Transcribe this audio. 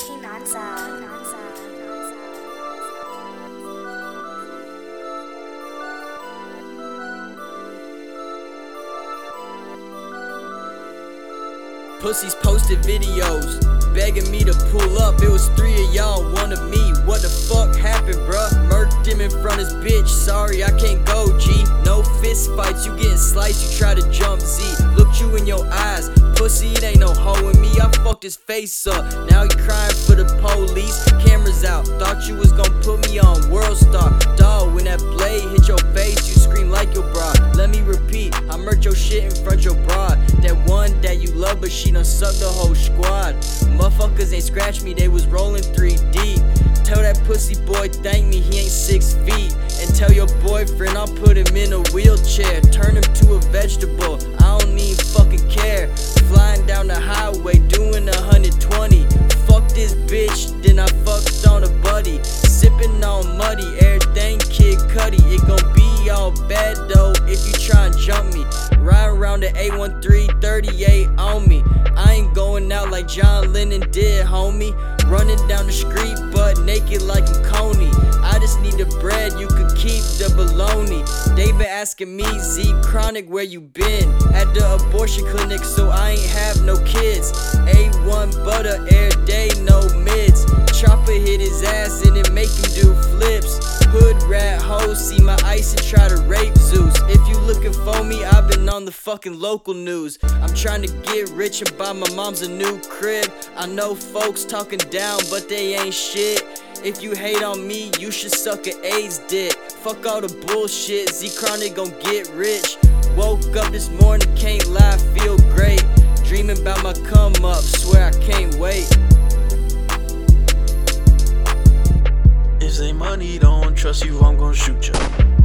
Kinanza. Pussies posted videos begging me to pull up. It was three of y'all, one of me. What the fuck happened, bruh? Murked him in front of his bitch. Sorry, I can't go, G. No fist fights, you getting sliced, you try to jump Z. You in your eyes, pussy, it ain't no hoe in me. I fucked his face up. Now he crying for the police. Cameras out, thought you was gonna put me on World Star. Dog, when that blade hit your face, you scream like your bra. Let me repeat, I murked your shit in front of your bra. That one that you love, but she done sucked the whole squad. Motherfuckers ain't scratch me, they was rolling three deep. Tell that pussy boy thank me, he ain't six feet. And tell your boyfriend I'll put him in a wheelchair, turn him to a vegetable. I don't even fucking care. Flying down the highway, doing 120. Fuck this bitch, then I fucked on a buddy. Sipping on muddy, everything Kid Cudi. It gon' be all bad though if you try and jump me. Ride around the A13 38 John Lennon did, homie. Running down the street, but naked like a coney. I just need the bread, you could keep the baloney. They been asking me, Z Chronic, where you been? At the abortion clinic, so I ain't have no kids. A1 butter, air day, no mids. Chopper hit his ass and it make him do on the fucking local news. I'm trying to get rich and buy my mom's a new crib. I know folks talking down, but they ain't shit. If you hate on me, you should suck a AIDS dick. Fuck all the bullshit, Z Chronic gon' get rich. Woke up this morning, can't lie, feel great. Dreaming about my come up, swear I can't wait. If they money don't trust you, I'm gonna shoot you.